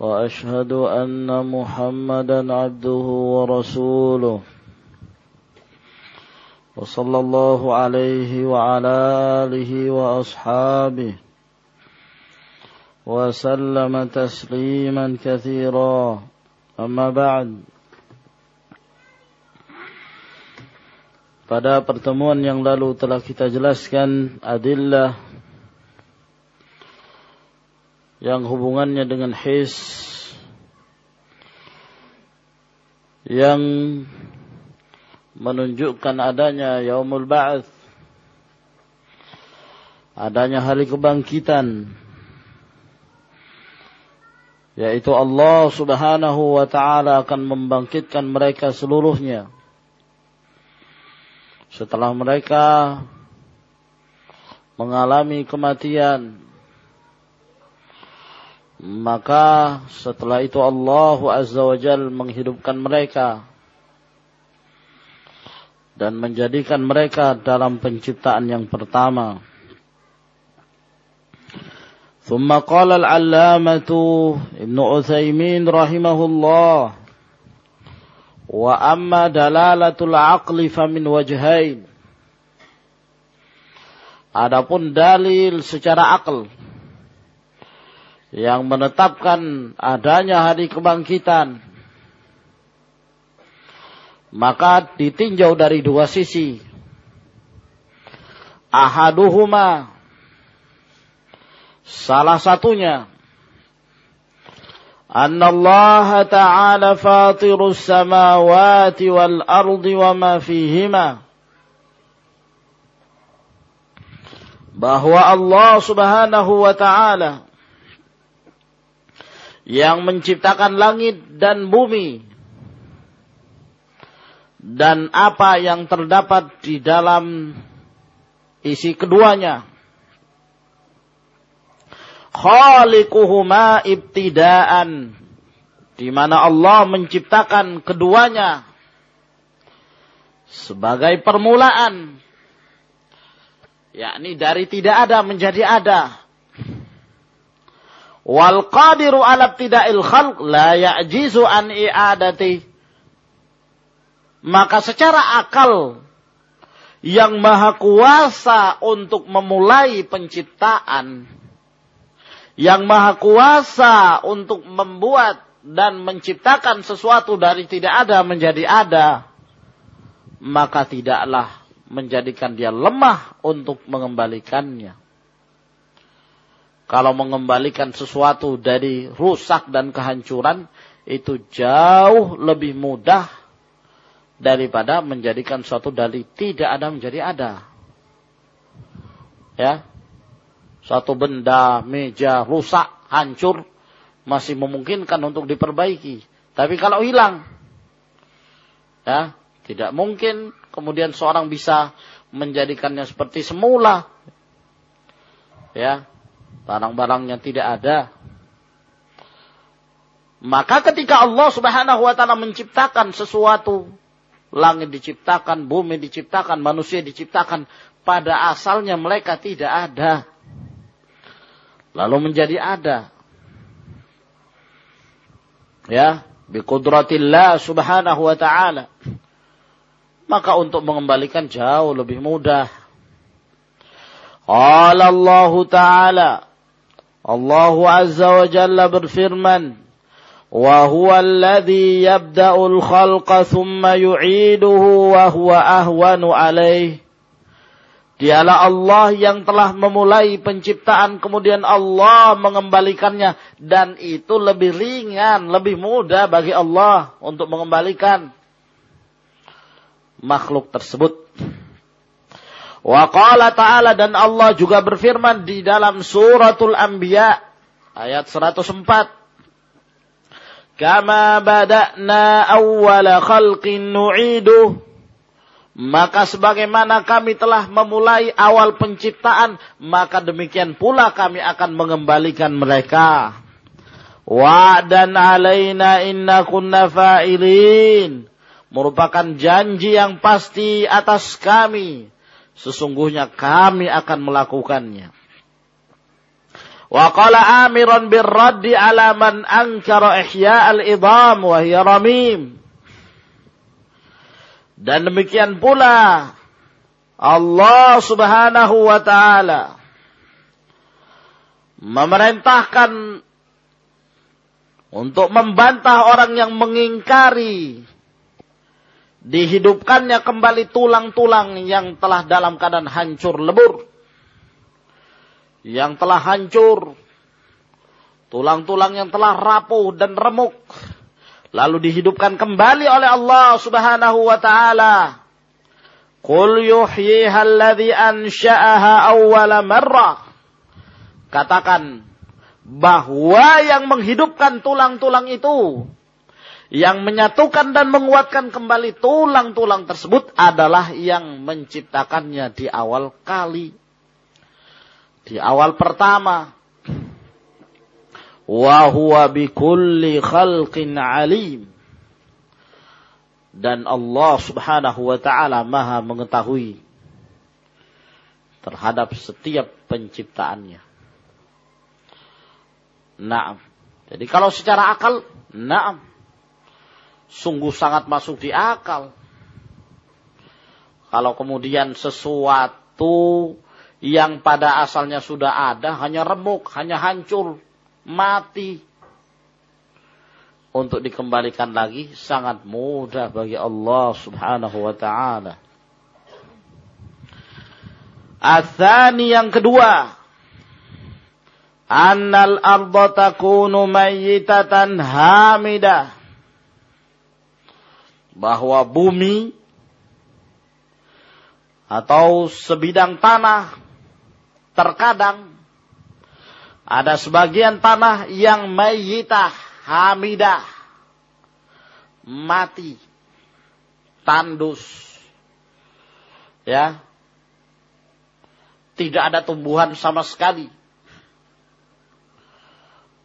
وأشهد أن محمدا عبده ورسوله. وصلى الله عليه وعلى آله وأصحابه وسلم تسليما كثيرا. أما بعد Pada pertemuan yang lalu telah kita jelaskan adillah yang hubungannya dengan his yang menunjukkan adanya yaumul ba'ats adanya hari kebangkitan yaitu Allah Subhanahu wa taala akan membangkitkan mereka seluruhnya. Setelah mereka mengalami kematian maka setelah itu Allah Azza wa Jal menghidupkan mereka dan menjadikan mereka dalam penciptaan yang pertama. ثم قال العلامة ابن عثيمين رحمه الله وأما دلالة العقل فمن وجهين Adapun dalil secara akal yang menetapkan adanya hari kebangkitan maka ditinjau dari dua sisi. Ahaduhuma salah satunya أن الله تعالى فاطر السماوات والأرض وما فيهما bahwa Allah Subhanahu wa taala yang menciptakan langit dan bumi dan apa yang terdapat di dalam isi keduanya. Khaliquhuma ibtidaan di mana Allah menciptakan keduanya sebagai permulaan yakni dari tidak ada menjadi ada wal qadiru ala ibtida'il khalq la ya'jizu an i'adati maka secara akal yang maha kuasa untuk memulai penciptaan, yang maha kuasa untuk membuat dan menciptakan sesuatu dari tidak ada menjadi ada, maka tidaklah menjadikan dia lemah untuk mengembalikannya. Kalau mengembalikan sesuatu dari rusak dan kehancuran, itu jauh lebih mudah daripada menjadikan suatu dari tidak ada menjadi ada. Ya. Suatu benda, meja rusak, hancur masih memungkinkan untuk diperbaiki. Tapi kalau hilang ya, tidak mungkin kemudian seorang bisa menjadikannya seperti semula. Ya. Barang-barangnya tidak ada. Maka ketika Allah Subhanahu wa taala menciptakan sesuatu Langit diciptakan, bumi diciptakan, manusia diciptakan. Pada asalnya mereka tidak ada. Lalu menjadi ada. Ya, biqudratillah subhanahu wa ta'ala. Maka untuk mengembalikan jauh lebih mudah. Qala Allah Ta'ala. Allah Azza wa Jalla berfirman, "Wa huwa alladhi yabda'ul khalqa thumma yu'iduhu wa huwa. Dialah Allah yang telah memulai penciptaan kemudian Allah mengembalikannya dan itu lebih ringan, lebih mudah bagi Allah untuk mengembalikan makhluk tersebut. Wa qala ta'ala dan Allah juga berfirman di dalam suratul Anbiya ayat 104 kama bada'na awwala khalqin nu'iduh maka sebagaimana kami telah memulai awal penciptaan, maka demikian pula kami akan mengembalikan mereka. Wa'dan alaina inna kunna fa'ilin. Merupakan janji yang pasti atas kami. Sesungguhnya kami akan melakukannya. Wa amiran birraddi ala man ankara ihya al-idham wa hiya ramim. Dan demikian pula Allah Subhanahu wa taala memerintahkan untuk membantah orang yang mengingkari dihidupkannya kembali tulang-tulang yang telah dalam keadaan hancur lebur yang telah hancur tulang-tulang yang telah rapuh dan remuk lalu dihidupkan kembali oleh Allah Subhanahu wa taala. Qul yuhyiha alladhi ansha'aha awwala marrah. Katakan bahwa yang menghidupkan tulang-tulang itu yang menyatukan dan menguatkan kembali tulang-tulang tersebut adalah yang menciptakannya di awal kali. Di awal pertama wa huwa bikulli khalqin alim dan Allah Subhanahu wa taala Maha mengetahui terhadap setiap penciptaannya. Naam. Jadi kalau secara akal, naam. Sungguh sangat masuk di akal. Kalau kemudian sesuatu yang pada asalnya sudah ada hanya remuk, hanya hancur, mati untuk dikembalikan lagi sangat mudah bagi Allah Subhanahu wa taala. Atsani yang kedua, annal arda takunu mayyitatan hamidah. Bahwa bumi atau sebidang tanah terkadang ada sebagian tanah yang mayitah, hamidah, mati, tandus. Ya. Tidak ada tumbuhan sama sekali.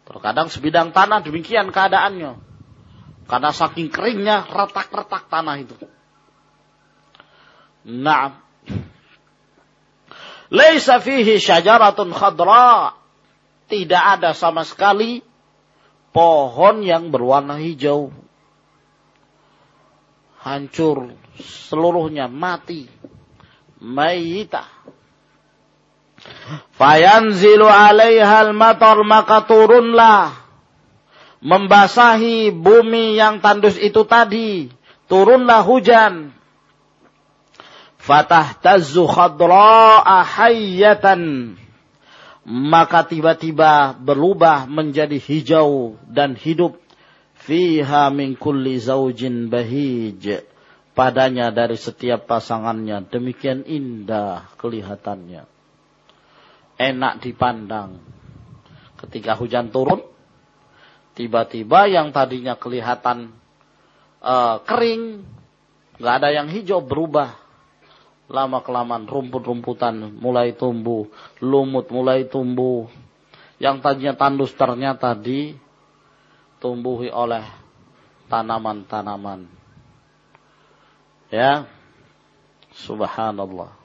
Terkadang sebidang tanah demikian keadaannya. Karena saking keringnya retak-retak tanah itu. Nah. Laisa fihi syajaratun khadra tidak ada sama sekali pohon yang berwarna hijau. Hancur seluruhnya mati. Mayita. Fayanzilu alaihal matar maka turunlah. Membasahi bumi yang tandus itu tadi. Turunlah hujan. Fatahtazu khadra'a hayyatan. Maka tiba-tiba berubah menjadi hijau dan hidup. Fiha min kulli zaujin bahij. Padanya dari setiap pasangannya demikian indah kelihatannya. Enak dipandang. Ketika hujan turun tiba-tiba yang tadinya kelihatan uh, kering nggak ada yang hijau berubah lama kelamaan rumput-rumputan mulai tumbuh, lumut mulai tumbuh. Yang tadinya tandus ternyata ditumbuhi oleh tanaman-tanaman. Ya. Subhanallah.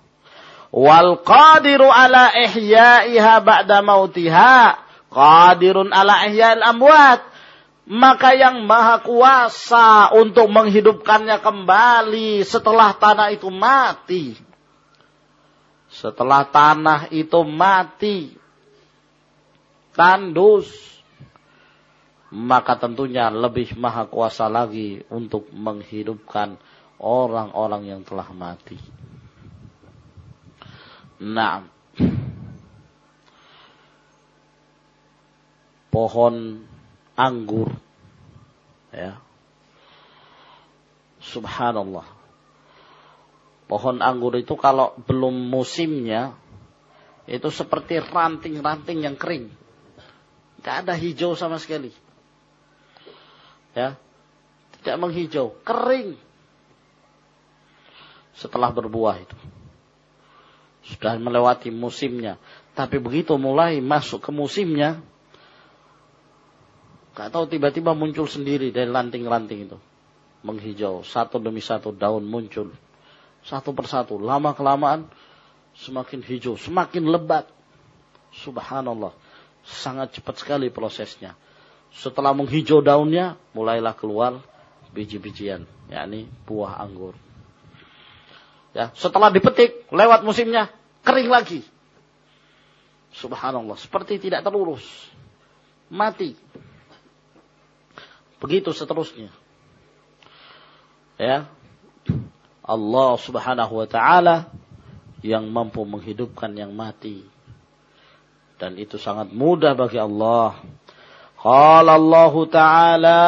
Wal qadiru ala ihya'iha ba'da mautiha. Qadirun ala ihya'il amwat maka yang maha kuasa untuk menghidupkannya kembali setelah tanah itu mati. Setelah tanah itu mati, tandus, maka tentunya lebih maha kuasa lagi untuk menghidupkan orang-orang yang telah mati. Nah, pohon anggur. Ya. Subhanallah. Pohon anggur itu kalau belum musimnya, itu seperti ranting-ranting yang kering. Tidak ada hijau sama sekali. Ya. Tidak menghijau, kering. Setelah berbuah itu. Sudah melewati musimnya. Tapi begitu mulai masuk ke musimnya, Gak tahu tiba-tiba muncul sendiri dari lanting-lanting itu. Menghijau. Satu demi satu daun muncul. Satu persatu. Lama kelamaan semakin hijau. Semakin lebat. Subhanallah. Sangat cepat sekali prosesnya. Setelah menghijau daunnya, mulailah keluar biji-bijian. yakni buah anggur. Ya, setelah dipetik, lewat musimnya, kering lagi. Subhanallah, seperti tidak terurus. Mati. Begitu seterusnya. Ya. Allah Subhanahu wa taala yang mampu menghidupkan yang mati. Dan itu sangat mudah bagi Allah. Qala Allah Ta'ala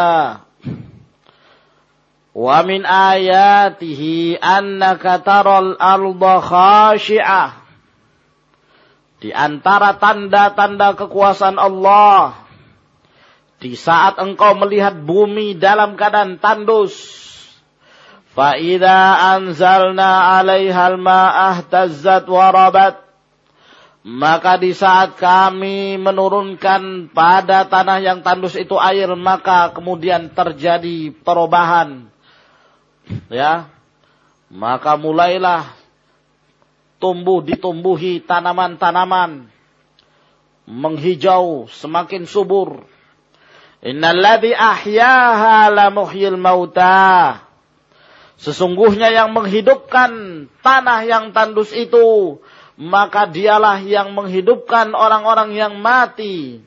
Wa min ayatihi annaka taral arda khashi'ah. Di antara tanda-tanda kekuasaan Allah di saat engkau melihat bumi dalam keadaan tandus. Fa'idha anzalna alaihal ma'ah tazzat warabat. Maka di saat kami menurunkan pada tanah yang tandus itu air, maka kemudian terjadi perubahan. Ya. Maka mulailah tumbuh ditumbuhi tanaman-tanaman menghijau semakin subur Innalladhi ahyaha la muhyil mauta. Sesungguhnya yang menghidupkan tanah yang tandus itu, maka dialah yang menghidupkan orang-orang yang mati.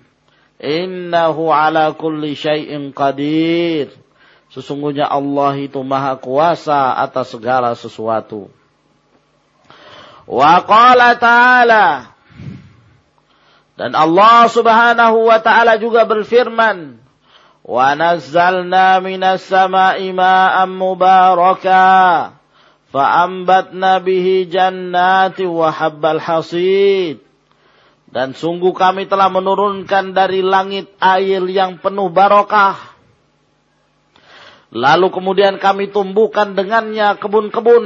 Innahu ala kulli syai'in qadir. Sesungguhnya Allah itu maha kuasa atas segala sesuatu. Wa qala ta'ala. Dan Allah subhanahu wa ta'ala juga berfirman. ونزلنا من السماء ماء مباركا فأنبتنا به جنات وحب الحصيد dan sungguh kami telah menurunkan dari langit air yang penuh barokah. Lalu kemudian kami tumbuhkan dengannya kebun-kebun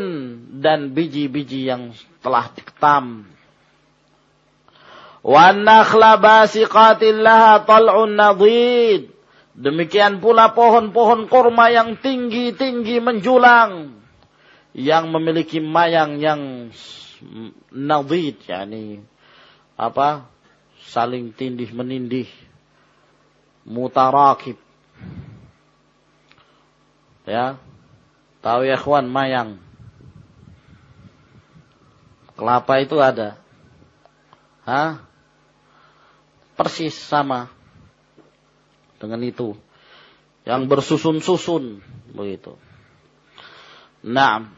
dan biji-biji yang telah diketam. Wa nakhla basiqatin laha tal'un nadid Demikian pula pohon-pohon kurma yang tinggi-tinggi menjulang. Yang memiliki mayang yang nadid. Yani apa? Saling tindih menindih. Mutarakib. Ya. Tahu ya kawan mayang. Kelapa itu ada. Hah? Persis sama dengan itu yang bersusun-susun begitu. Naam.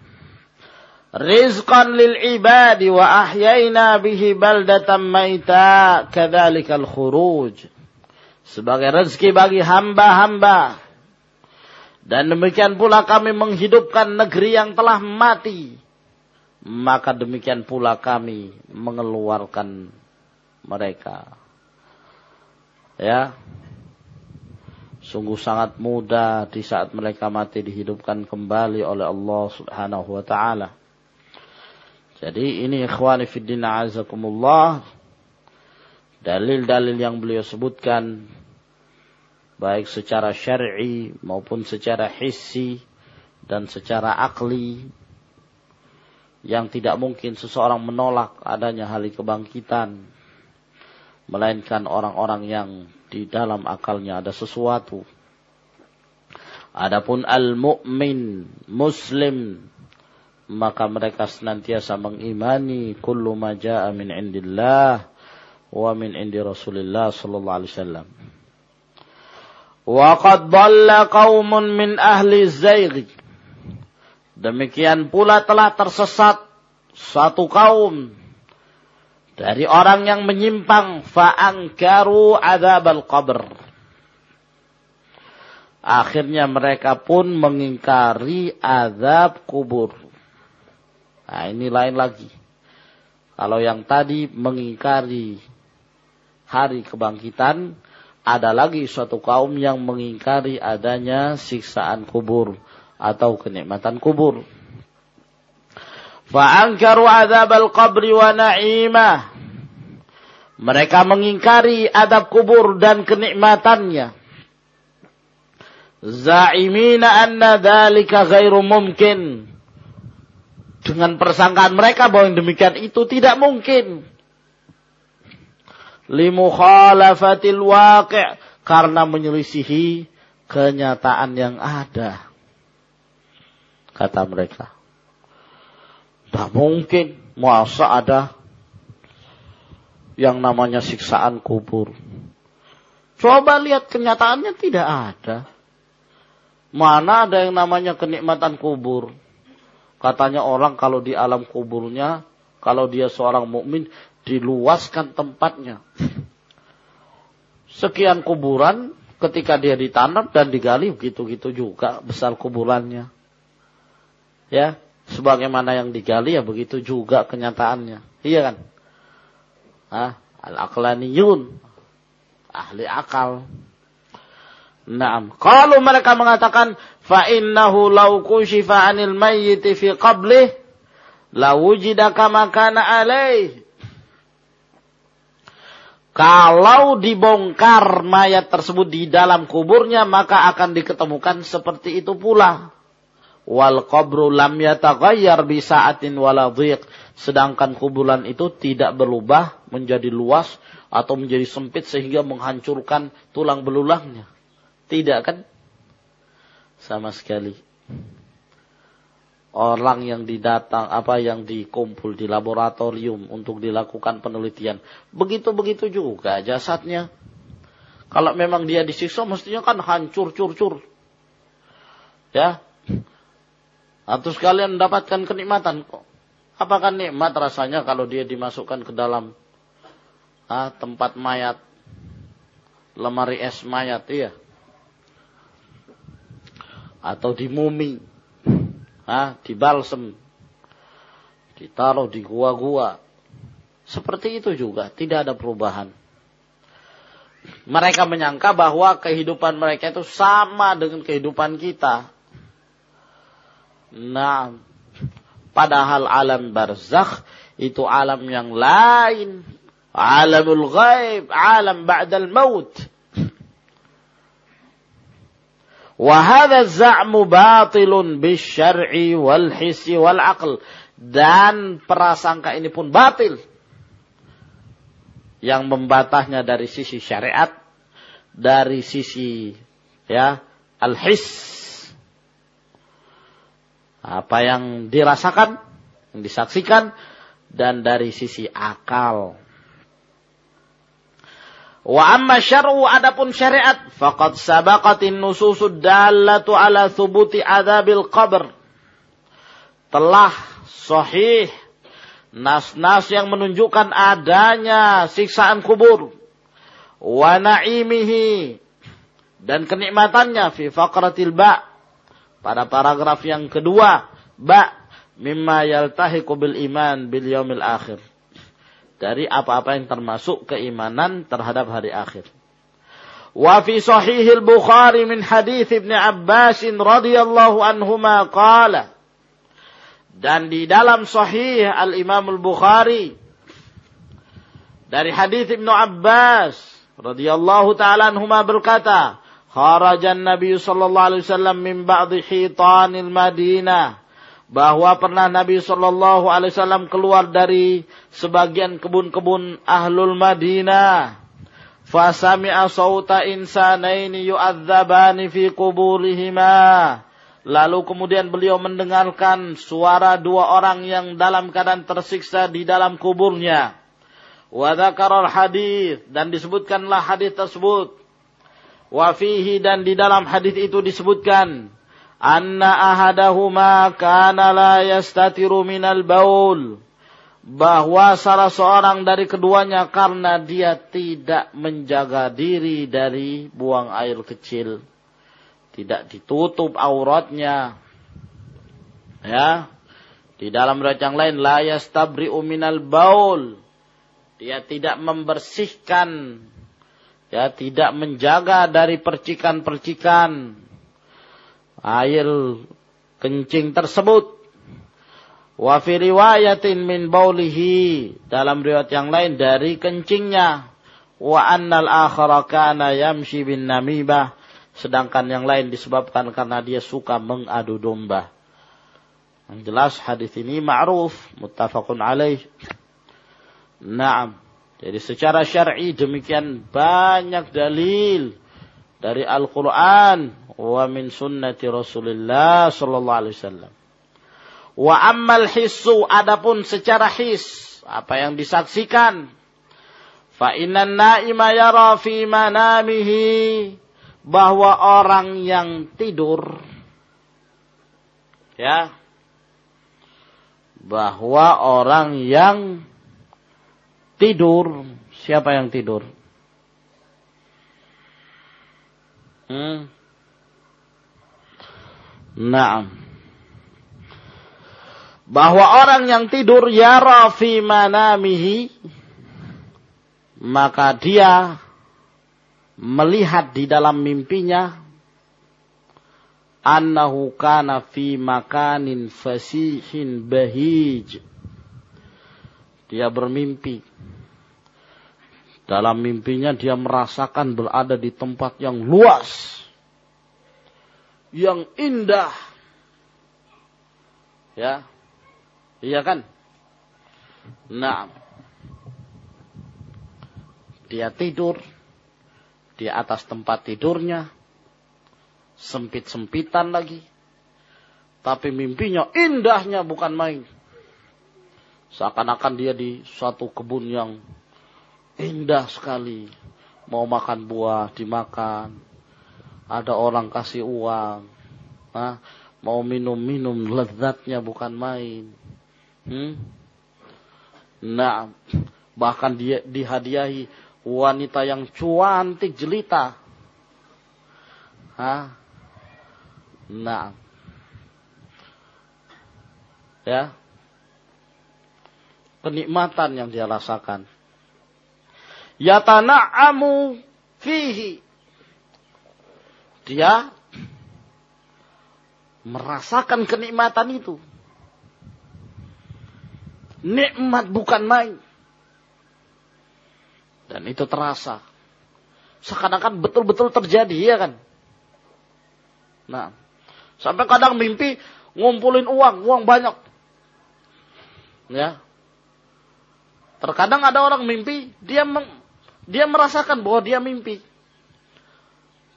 Rizqan lil ibadi wa ahyayna bihi baldatan maita kadzalikal khuruj. Sebagai rezeki bagi hamba-hamba. Dan demikian pula kami menghidupkan negeri yang telah mati. Maka demikian pula kami mengeluarkan mereka. Ya, sungguh sangat mudah di saat mereka mati dihidupkan kembali oleh Allah Subhanahu wa taala. Jadi ini ikhwani fiddin azakumullah dalil-dalil yang beliau sebutkan baik secara syar'i maupun secara hissi dan secara akli yang tidak mungkin seseorang menolak adanya hari kebangkitan melainkan orang-orang yang di dalam akalnya ada sesuatu. Adapun al-mu'min, muslim, maka mereka senantiasa mengimani kullu ma jaa min indillah wa min indi Rasulillah sallallahu alaihi wasallam. Wa qad dhalla qaumun min ahli zaigh. Demikian pula telah tersesat satu kaum dari orang yang menyimpang fa'angkaru al qabr. Akhirnya mereka pun mengingkari azab kubur. Nah ini lain lagi. Kalau yang tadi mengingkari hari kebangkitan, ada lagi suatu kaum yang mengingkari adanya siksaan kubur atau kenikmatan kubur. Fa'ankaru azab al-qabri wa na'imah. Mereka mengingkari adab kubur dan kenikmatannya. Za'imina anna dhalika ghairu mumkin. Dengan persangkaan mereka bahwa yang demikian itu tidak mungkin limukhalafatil waqi' karena menyelisihi kenyataan yang ada. Kata mereka. Tak mungkin masa ada yang namanya siksaan kubur. Coba lihat kenyataannya tidak ada. Mana ada yang namanya kenikmatan kubur? Katanya orang kalau di alam kuburnya, kalau dia seorang mukmin, diluaskan tempatnya. Sekian kuburan ketika dia ditanam dan digali begitu-gitu juga besar kuburannya. Ya, sebagaimana yang digali ya begitu juga kenyataannya. Iya kan? Ah, al-aqlaniyun ahli akal. Naam. Kalau mereka mengatakan fa innahu law kushifa 'anil mayyit fi qablih la wujida kama kana alaih kalau dibongkar mayat tersebut di dalam kuburnya, maka akan diketemukan seperti itu pula. Wal qabru lam yataghayyar bi sa'atin wala Sedangkan kuburan itu tidak berubah menjadi luas atau menjadi sempit sehingga menghancurkan tulang belulangnya. Tidak kan? Sama sekali orang yang didatang apa yang dikumpul di laboratorium untuk dilakukan penelitian. Begitu-begitu juga jasadnya. Kalau memang dia disiksa mestinya kan hancur cur-cur. Ya. Atau sekalian mendapatkan kenikmatan kok. Apakah nikmat rasanya kalau dia dimasukkan ke dalam ah, tempat mayat, lemari es mayat, iya. Atau di mumi, ah, dibalsem, ditaruh di gua-gua. Seperti itu juga, tidak ada perubahan. Mereka menyangka bahwa kehidupan mereka itu sama dengan kehidupan kita. Nah, padahal alam barzakh itu alam yang lain. Alamul ghaib, alam ba'dal maut. Wahada za'mu batilun bisyar'i wal hissi wal aql. Dan prasangka ini pun batil. Yang membatahnya dari sisi syariat, dari sisi ya al-his. Apa yang dirasakan, yang disaksikan, dan dari sisi akal. Wa amma syar'u adapun syariat faqad sabaqatin nususud dallatu ala thubuti adzabil qabr. Telah sahih nas-nas yang menunjukkan adanya siksaan kubur wa na'imihi dan kenikmatannya fi faqratil ba pada paragraf yang kedua ba mimma yaltahiqu bil iman bil yaumil akhir dari apa-apa yang termasuk keimanan terhadap hari akhir. Wa fi sahih al-Bukhari min hadis Ibn Abbas radhiyallahu anhuma qala dan di dalam sahih al-Imam al-Bukhari dari hadis Ibnu Abbas radhiyallahu taala anhuma berkata kharajan Nabi sallallahu alaihi wasallam min ba'dhi hitanil Madinah bahwa pernah Nabi Shallallahu Alaihi Wasallam keluar dari sebagian kebun-kebun ahlul Madinah. Fasami'a sauta insanaini yu'adzabani fi kuburihima. Lalu kemudian beliau mendengarkan suara dua orang yang dalam keadaan tersiksa di dalam kuburnya. Wadakaral hadis dan disebutkanlah hadis tersebut. Wafihi dan di dalam hadis itu disebutkan anna ahadahuma kana la yastatiru minal baul. Bahwa salah seorang dari keduanya karena dia tidak menjaga diri dari buang air kecil. Tidak ditutup auratnya. Ya. Di dalam riwayat lain la yastabri'u minal baul. Dia tidak membersihkan Ya, tidak menjaga dari percikan-percikan air kencing tersebut. Wa fi riwayatin min baulihi dalam riwayat yang lain dari kencingnya. Wa annal akhara kana yamshi bin namibah sedangkan yang lain disebabkan karena dia suka mengadu domba. Yang jelas hadis ini ma'ruf, muttafaqun alaih. Naam. Jadi secara syar'i demikian banyak dalil dari Al-Qur'an wa min sunnati Rasulullah sallallahu alaihi wasallam. Wa ammal hissu adapun secara his apa yang disaksikan fa innan naima yara fi manamihi bahwa orang yang tidur ya bahwa orang yang tidur. Siapa yang tidur? Hmm. Naam. Bahwa orang yang tidur yara fi manamihi maka dia melihat di dalam mimpinya annahu kana fi makanin fasihin bahij. Dia bermimpi dalam mimpinya dia merasakan berada di tempat yang luas yang indah ya Iya kan? Nah, dia tidur di atas tempat tidurnya, sempit-sempitan lagi, tapi mimpinya indahnya bukan main. Seakan-akan dia di suatu kebun yang indah sekali. Mau makan buah, dimakan. Ada orang kasih uang. Nah, mau minum-minum, lezatnya bukan main. Hmm? Nah, bahkan dia dihadiahi wanita yang cuantik jelita. Hah? Nah. Ya. Kenikmatan yang dia rasakan. Yatana'amu fihi. Dia merasakan kenikmatan itu nikmat bukan main. Dan itu terasa. Seakan-akan betul-betul terjadi, ya kan? Nah, sampai kadang mimpi ngumpulin uang, uang banyak. Ya. Terkadang ada orang mimpi, dia meng, dia merasakan bahwa dia mimpi.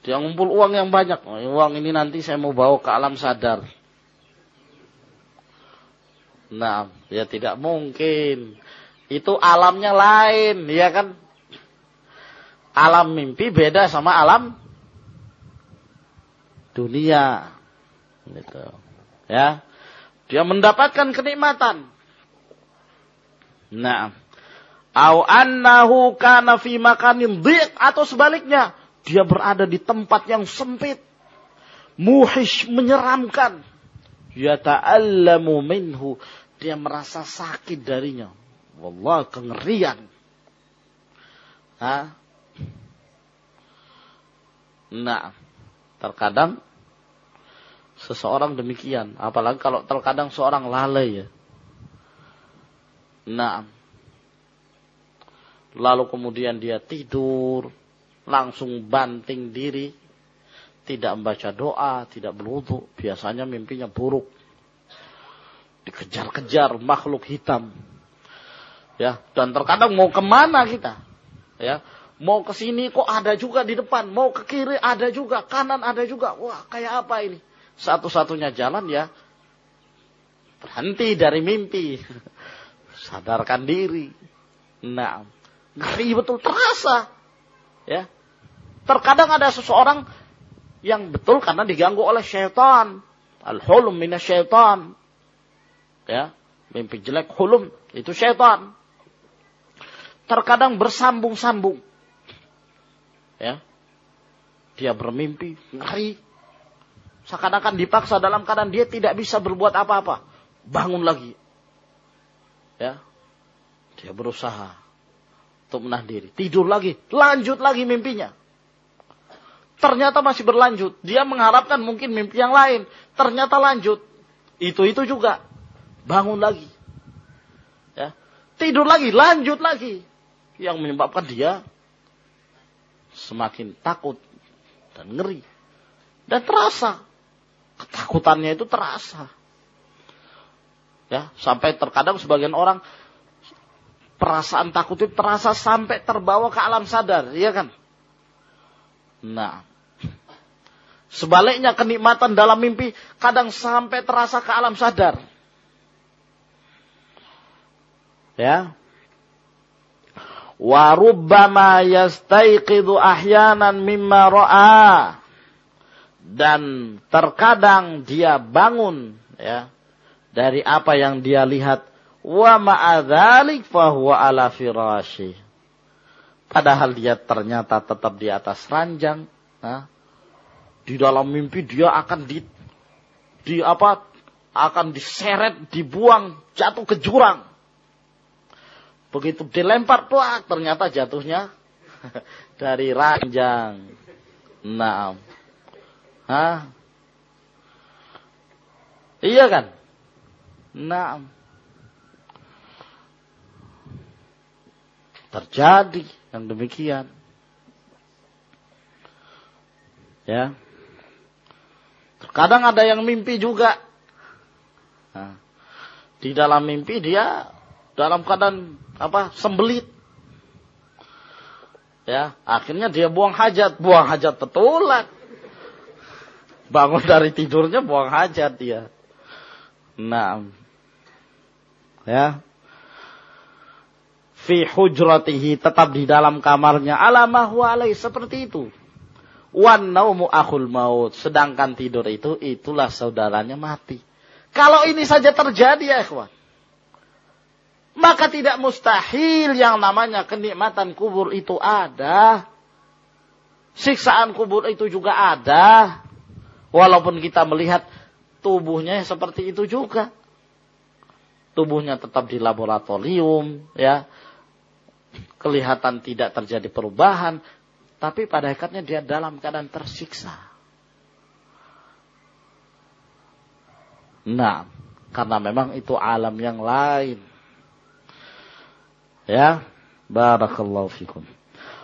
Dia ngumpul uang yang banyak. Oh, uang ini nanti saya mau bawa ke alam sadar. Nah, ya tidak mungkin. Itu alamnya lain, ya kan? Alam mimpi beda sama alam dunia. Gitu. Ya. Dia mendapatkan kenikmatan. Nah, au annahu kana fi makanin dhiq atau sebaliknya, dia berada di tempat yang sempit. Muhish menyeramkan. Yata'allamu minhu dia merasa sakit darinya. Wallah kengerian. Hah? Nah, terkadang seseorang demikian. Apalagi kalau terkadang seorang lalai ya. Nah, lalu kemudian dia tidur, langsung banting diri, tidak membaca doa, tidak berwudu, biasanya mimpinya buruk dikejar-kejar makhluk hitam. Ya, dan terkadang mau ke mana kita? Ya, mau ke sini kok ada juga di depan, mau ke kiri ada juga, kanan ada juga. Wah, kayak apa ini? Satu-satunya jalan ya berhenti dari mimpi. Sadarkan diri. Nah, ngeri betul terasa. Ya. Terkadang ada seseorang yang betul karena diganggu oleh syaitan. Al-hulum syaitan. Ya. Mimpi jelek hulum itu syaitan. Terkadang bersambung-sambung. Ya. Dia bermimpi ngeri. Seakan-akan dipaksa dalam keadaan dia tidak bisa berbuat apa-apa. Bangun lagi. Ya. Dia berusaha untuk menahan diri. Tidur lagi, lanjut lagi mimpinya. Ternyata masih berlanjut. Dia mengharapkan mungkin mimpi yang lain. Ternyata lanjut. Itu-itu juga. Bangun lagi. Ya. Tidur lagi, lanjut lagi. Yang menyebabkan dia semakin takut dan ngeri. Dan terasa. Ketakutannya itu terasa. Ya, sampai terkadang sebagian orang perasaan takut itu terasa sampai terbawa ke alam sadar, iya kan? Nah, Sebaliknya kenikmatan dalam mimpi kadang sampai terasa ke alam sadar. Ya. Wa rubbama yastayqidhu ahyanan mimma ra'a. Dan terkadang dia bangun ya dari apa yang dia lihat wa ma'adzalik fahuwa ala firashi. Padahal dia ternyata tetap di atas ranjang. Nah, di dalam mimpi dia akan di di apa akan diseret, dibuang, jatuh ke jurang. Begitu dilempar tuh ternyata jatuhnya dari ranjang. Nah. Hah? Iya kan? Nah. Terjadi yang demikian. Ya. Kadang ada yang mimpi juga. Nah, di dalam mimpi dia dalam keadaan apa sembelit. Ya, akhirnya dia buang hajat, buang hajat betulan. Bangun dari tidurnya buang hajat dia. Nah, ya. Fi hujratihi tetap di dalam kamarnya alamah wa seperti itu. Wan naumu akhul maut. Sedangkan tidur itu, itulah saudaranya mati. Kalau ini saja terjadi ya ikhwan. Maka tidak mustahil yang namanya kenikmatan kubur itu ada. Siksaan kubur itu juga ada. Walaupun kita melihat tubuhnya seperti itu juga. Tubuhnya tetap di laboratorium, ya. Kelihatan tidak terjadi perubahan, tapi pada hakikatnya dia dalam keadaan tersiksa. Nah, karena memang itu alam yang lain. Ya, barakallahu fikum.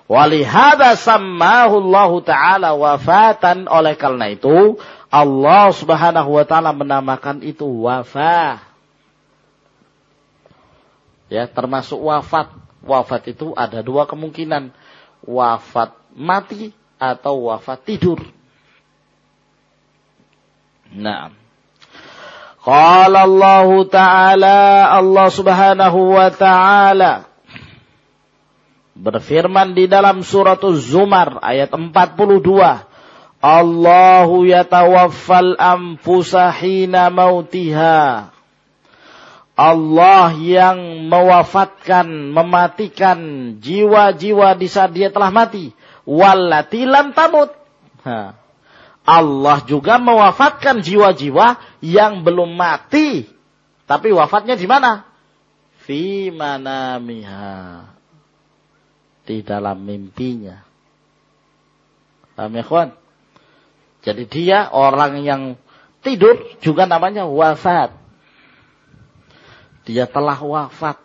Walihada sammahu Allah Ta'ala wafatan. Oleh karena itu, Allah Subhanahu wa Ta'ala menamakan itu wafah. Ya, termasuk wafat. Wafat itu ada dua kemungkinan. Wafat mati atau wafat tidur. Nah. Qala Allah Ta'ala Allah Subhanahu wa taala berfirman di dalam surat Az-Zumar ayat 42 Allahu yatawaffal anfusa hina mautiha Allah yang mewafatkan, mematikan jiwa-jiwa di saat dia telah mati wallati lam tamut. Allah juga mewafatkan jiwa-jiwa yang belum mati. Tapi wafatnya di mana? Fi manamiha. Di dalam mimpinya. Paham ya? Jadi dia orang yang tidur juga namanya wafat. Dia telah wafat.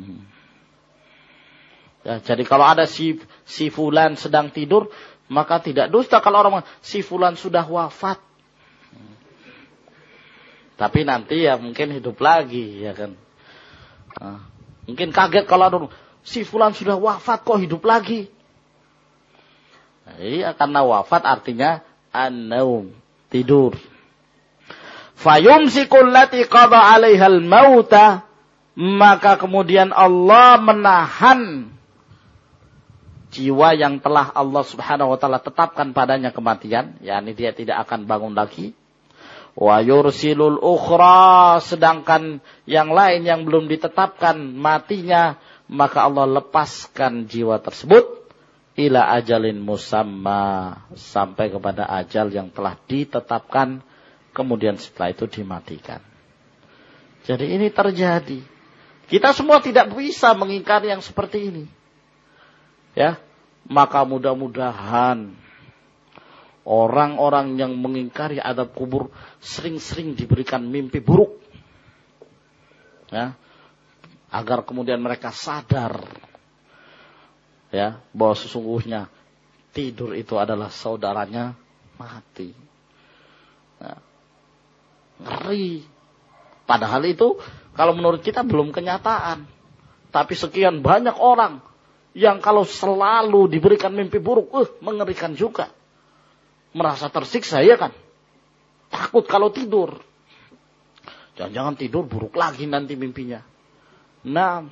Hmm. Ya, jadi kalau ada si si fulan sedang tidur, maka tidak dusta kalau orang si fulan sudah wafat. Tapi nanti ya mungkin hidup lagi, ya kan. Nah, mungkin kaget kalau ada si fulan sudah wafat kok hidup lagi. Nah, iya karena wafat artinya an-naum, tidur. Fayumsikul lati qada 'alaihal mauta maka kemudian Allah menahan jiwa yang telah Allah Subhanahu wa taala tetapkan padanya kematian, yakni dia tidak akan bangun lagi. Wa yursilul ukhra sedangkan yang lain yang belum ditetapkan matinya, maka Allah lepaskan jiwa tersebut ila ajalin musamma sampai kepada ajal yang telah ditetapkan kemudian setelah itu dimatikan. Jadi ini terjadi. Kita semua tidak bisa mengingkari yang seperti ini. Ya, maka mudah-mudahan orang-orang yang mengingkari adab kubur sering-sering diberikan mimpi buruk. Ya, agar kemudian mereka sadar ya bahwa sesungguhnya tidur itu adalah saudaranya mati. Ya. Ngeri. Padahal itu kalau menurut kita belum kenyataan. Tapi sekian banyak orang yang kalau selalu diberikan mimpi buruk, uh, mengerikan juga. Merasa tersiksa ya kan? Takut kalau tidur. Jangan-jangan tidur buruk lagi nanti mimpinya. Nah,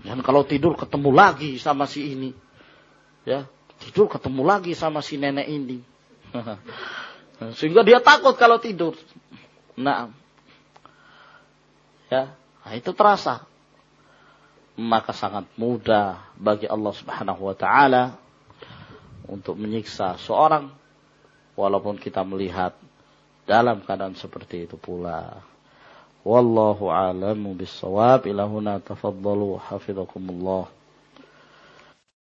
dan kalau tidur ketemu lagi sama si ini. Ya, tidur ketemu lagi sama si nenek ini. Sehingga dia takut kalau tidur. Nah, ya, nah itu terasa. Maka sangat mudah bagi Allah Subhanahu wa taala untuk menyiksa seorang walaupun kita melihat dalam keadaan seperti itu pula. Wallahu a'lamu bis-shawab. Ila huna tafaddalu hafizakumullah.